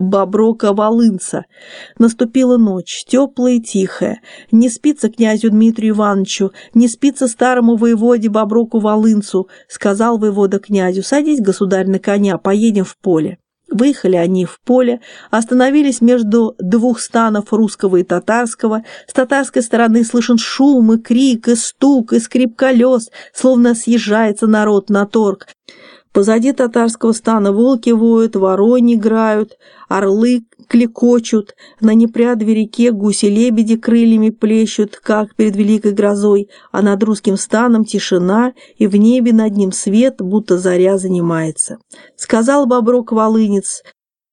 Боброка-Волынца. Наступила ночь, теплая и тихая. Не спится князю Дмитрию Ивановичу, не спится старому воеводе Боброку-Волынцу, сказал воевода князю, садись, государь, на коня, поедем в поле. Выехали они в поле, остановились между двух станов русского и татарского. С татарской стороны слышен шум и крик, и стук, и скрип колес, словно съезжается народ на торг. Позади татарского стана волки воют, ворони играют, орлы клекочут, на непрядве реке гуси-лебеди крыльями плещут, как перед великой грозой, а над русским станом тишина, и в небе над ним свет, будто заря занимается. Сказал Боброк-Волынец,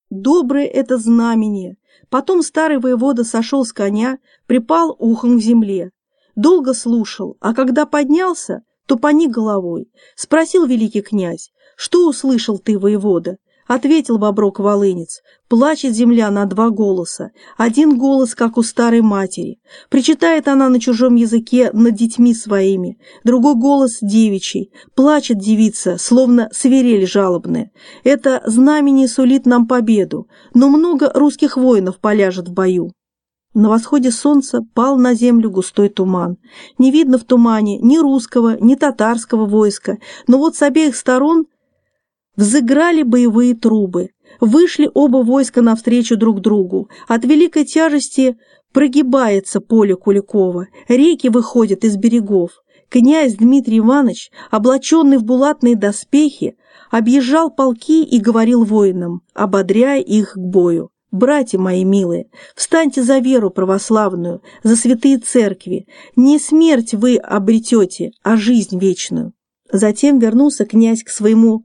«Доброе это знамение». Потом старый воевода сошел с коня, припал ухом к земле. Долго слушал, а когда поднялся, то поник головой. Спросил великий князь, «Что услышал ты, воевода?» Ответил Боброк-Волынец. Плачет земля на два голоса. Один голос, как у старой матери. Причитает она на чужом языке над детьми своими. Другой голос девичий. Плачет девица, словно свирель жалобная. Это знамение сулит нам победу, но много русских воинов поляжет в бою. На восходе солнца пал на землю густой туман. Не видно в тумане ни русского, ни татарского войска, но вот с обеих сторон Взыграли боевые трубы. Вышли оба войска навстречу друг другу. От великой тяжести прогибается поле Куликова. Реки выходят из берегов. Князь Дмитрий Иванович, облаченный в булатные доспехи, объезжал полки и говорил воинам, ободряя их к бою. «Братья мои милые, встаньте за веру православную, за святые церкви. Не смерть вы обретете, а жизнь вечную». Затем вернулся князь к своему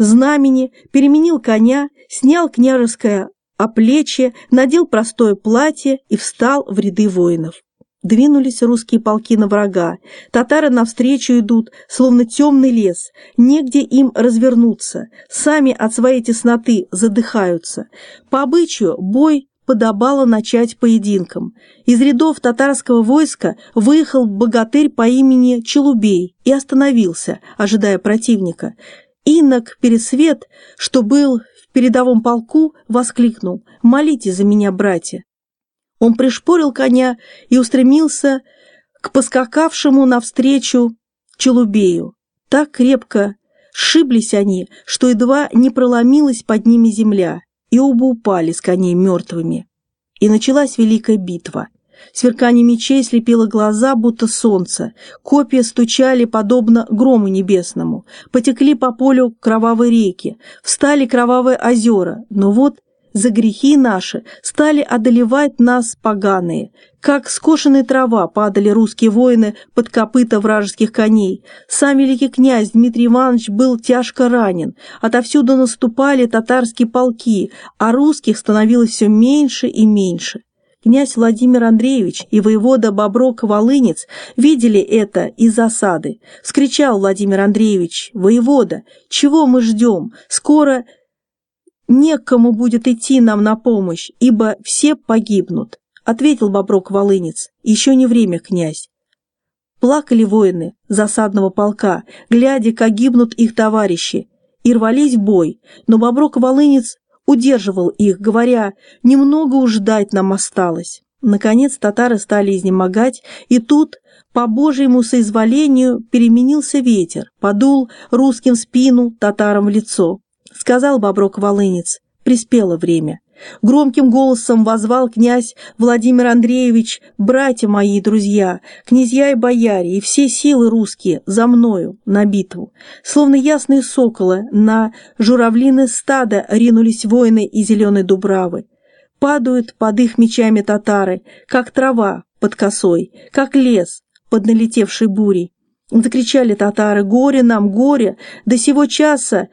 знамени, переменил коня, снял княжеское оплечье, надел простое платье и встал в ряды воинов. Двинулись русские полки на врага. Татары навстречу идут, словно темный лес. Негде им развернуться. Сами от своей тесноты задыхаются. По обычаю бой подобало начать поединком. Из рядов татарского войска выехал богатырь по имени Челубей и остановился, ожидая противника. Инок Пересвет, что был в передовом полку, воскликнул «Молите за меня, братья!». Он пришпорил коня и устремился к поскакавшему навстречу Челубею. Так крепко сшиблись они, что едва не проломилась под ними земля, и оба упали с коней мертвыми. И началась великая битва – Сверкание мечей слепило глаза, будто солнце. Копья стучали, подобно грому небесному. Потекли по полю кровавые реки, встали кровавые озера. Но вот за грехи наши стали одолевать нас поганые. Как скошенная трава падали русские воины под копыта вражеских коней. Сам великий князь Дмитрий Иванович был тяжко ранен. Отовсюду наступали татарские полки, а русских становилось все меньше и меньше. Князь Владимир Андреевич и воевода Боброк-Волынец видели это из засады. Скричал Владимир Андреевич, «Воевода, чего мы ждем? Скоро некому будет идти нам на помощь, ибо все погибнут», ответил Боброк-Волынец. «Еще не время, князь». Плакали воины засадного полка, глядя, как гибнут их товарищи, и рвались в бой, но Боброк-Волынец удерживал их, говоря, «Немного уж ждать нам осталось». Наконец татары стали изнемогать, и тут, по Божьему соизволению, переменился ветер, подул русским спину, татарам в лицо. Сказал Боброк-Волынец, приспело время. Громким голосом возвал князь Владимир Андреевич, «Братья мои друзья, князья и бояре, и все силы русские за мною на битву!» Словно ясные соколы на журавлины стада ринулись воины и зеленой дубравы. Падают под их мечами татары, как трава под косой, как лес под налетевшей бурей. Закричали татары «Горе нам, горе! До сего часа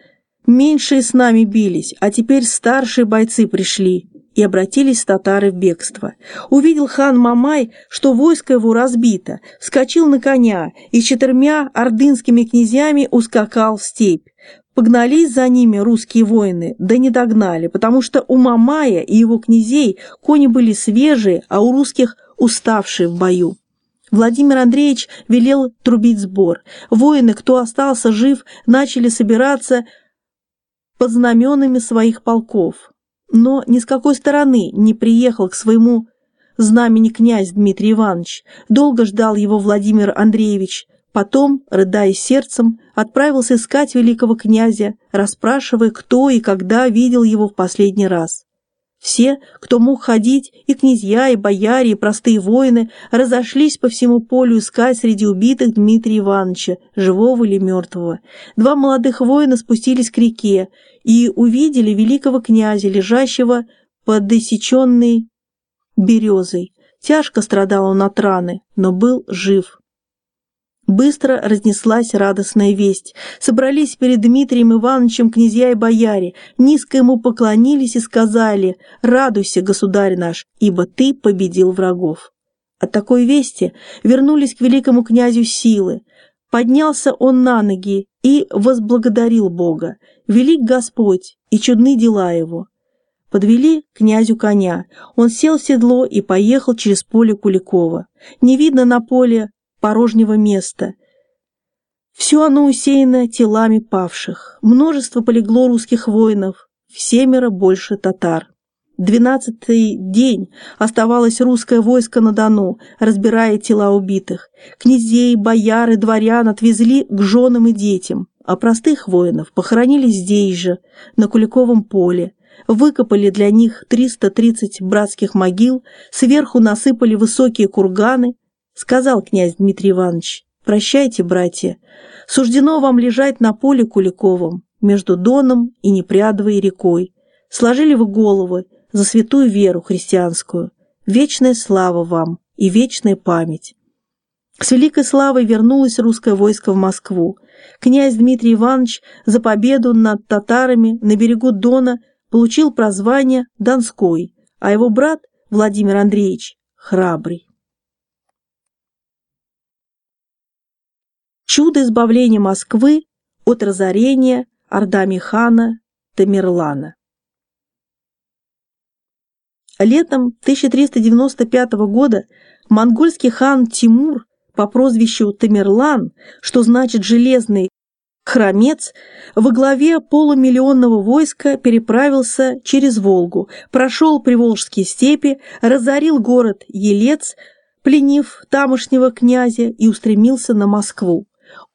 Меньшие с нами бились, а теперь старшие бойцы пришли, и обратились татары в бегство. Увидел хан Мамай, что войско его разбито, вскочил на коня и с четырьмя ордынскими князьями ускакал в степь. Погнались за ними русские воины, да не догнали, потому что у Мамая и его князей кони были свежие, а у русских уставшие в бою. Владимир Андреевич велел трубить сбор. Воины, кто остался жив, начали собираться под знаменами своих полков. но ни с какой стороны не приехал к своему знамени князь Дмитрий Иванович. Долго ждал его Владимир Андреевич. Потом, рыдая сердцем, отправился искать великого князя, расспрашивая, кто и когда видел его в последний раз. Все, кто мог ходить, и князья, и бояре, и простые воины, разошлись по всему полю искать среди убитых Дмитрия Ивановича, живого или мертвого. Два молодых воина спустились к реке и увидели великого князя, лежащего под досеченной березой. Тяжко страдал он от раны, но был жив. Быстро разнеслась радостная весть. Собрались перед Дмитрием Ивановичем князья и бояре, низко ему поклонились и сказали «Радуйся, государь наш, ибо ты победил врагов». От такой вести вернулись к великому князю силы. Поднялся он на ноги и возблагодарил Бога. Велик Господь и чудны дела его. Подвели князю коня. Он сел в седло и поехал через поле Куликова. Не видно на поле порожнего места. Все оно усеяно телами павших. Множество полегло русских воинов, в семеро больше татар. Двенадцатый день оставалось русское войско на Дону, разбирая тела убитых. Князей, бояр и дворян отвезли к женам и детям, а простых воинов похоронили здесь же, на Куликовом поле. Выкопали для них 330 братских могил, сверху насыпали высокие курганы, Сказал князь Дмитрий Иванович, «Прощайте, братья, суждено вам лежать на поле Куликовом, между Доном и Непрядовой рекой. Сложили вы головы за святую веру христианскую. Вечная слава вам и вечная память». С великой славой вернулось русское войско в Москву. Князь Дмитрий Иванович за победу над татарами на берегу Дона получил прозвание Донской, а его брат Владимир Андреевич – Храбрый. Чудо избавления Москвы от разорения Ардами-хана Тамерлана. Летом 1395 года монгольский хан Тимур по прозвищу Тамерлан, что значит «железный хромец», во главе полумиллионного войска переправился через Волгу, прошел Приволжские степи, разорил город Елец, пленив тамошнего князя и устремился на Москву.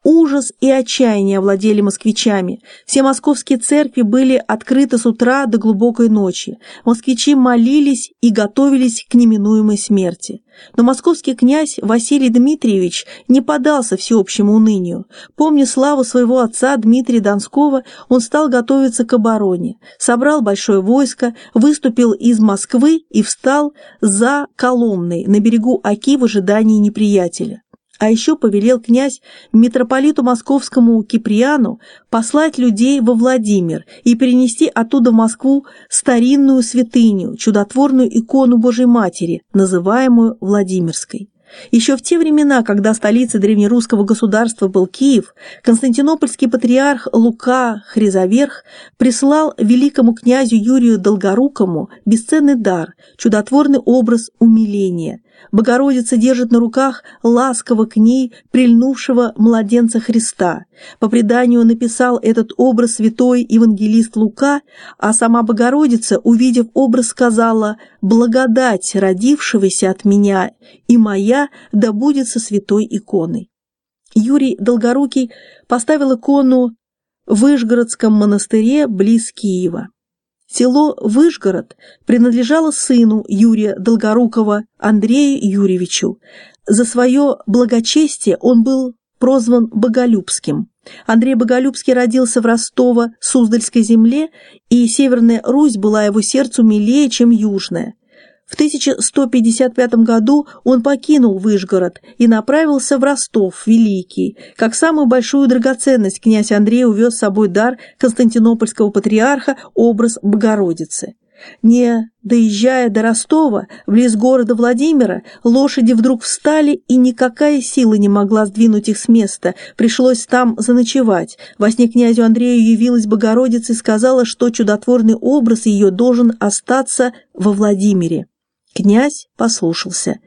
Ужас и отчаяние овладели москвичами. Все московские церкви были открыты с утра до глубокой ночи. Москвичи молились и готовились к неминуемой смерти. Но московский князь Василий Дмитриевич не поддался всеобщему унынию. Помня славу своего отца Дмитрия Донского, он стал готовиться к обороне, собрал большое войско, выступил из Москвы и встал за Коломной на берегу Оки в ожидании неприятеля. А еще повелел князь митрополиту московскому Киприану послать людей во Владимир и перенести оттуда в Москву старинную святыню, чудотворную икону Божьей Матери, называемую Владимирской. Еще в те времена, когда столицей древнерусского государства был Киев, константинопольский патриарх Лука Хризоверх прислал великому князю Юрию Долгорукому бесценный дар, чудотворный образ умиления – Богородица держит на руках ласково к ней прильнувшего младенца Христа. По преданию написал этот образ святой евангелист Лука, а сама Богородица, увидев образ, сказала «Благодать родившегося от меня, и моя да будет со святой иконой». Юрий Долгорукий поставил икону в Вышгородском монастыре близ Киева. Село Выжгород принадлежало сыну Юрия Долгорукова Андрею Юрьевичу. За свое благочестие он был прозван Боголюбским. Андрей Боголюбский родился в Ростово, Суздальской земле, и Северная Русь была его сердцу милее, чем Южная. В 1155 году он покинул Выжгород и направился в Ростов Великий. Как самую большую драгоценность князь Андрей увез с собой дар константинопольского патриарха образ Богородицы. Не доезжая до Ростова, близ города Владимира, лошади вдруг встали, и никакая сила не могла сдвинуть их с места. Пришлось там заночевать. Во сне князю Андрею явилась Богородица и сказала, что чудотворный образ ее должен остаться во Владимире. Князь послушался.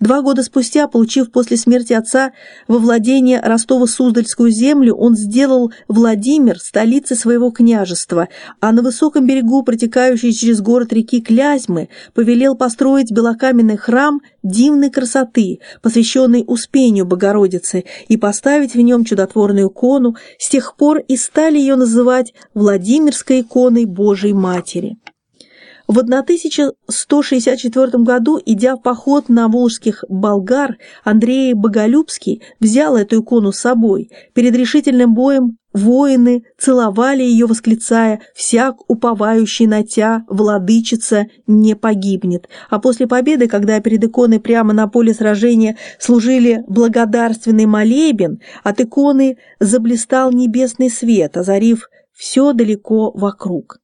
Два года спустя, получив после смерти отца во владение Ростово-Суздальскую землю, он сделал Владимир столицей своего княжества, а на высоком берегу, протекающей через город реки Клязьмы, повелел построить белокаменный храм дивной красоты, посвященный Успению Богородицы, и поставить в нем чудотворную икону, с тех пор и стали ее называть Владимирской иконой Божией Матери. В 1164 году, идя в поход на волжских болгар, Андрей Боголюбский взял эту икону с собой. Перед решительным боем воины целовали ее, восклицая «Всяк уповающий на тя, владычица, не погибнет». А после победы, когда перед иконой прямо на поле сражения служили благодарственный молебен, от иконы заблистал небесный свет, озарив все далеко вокруг.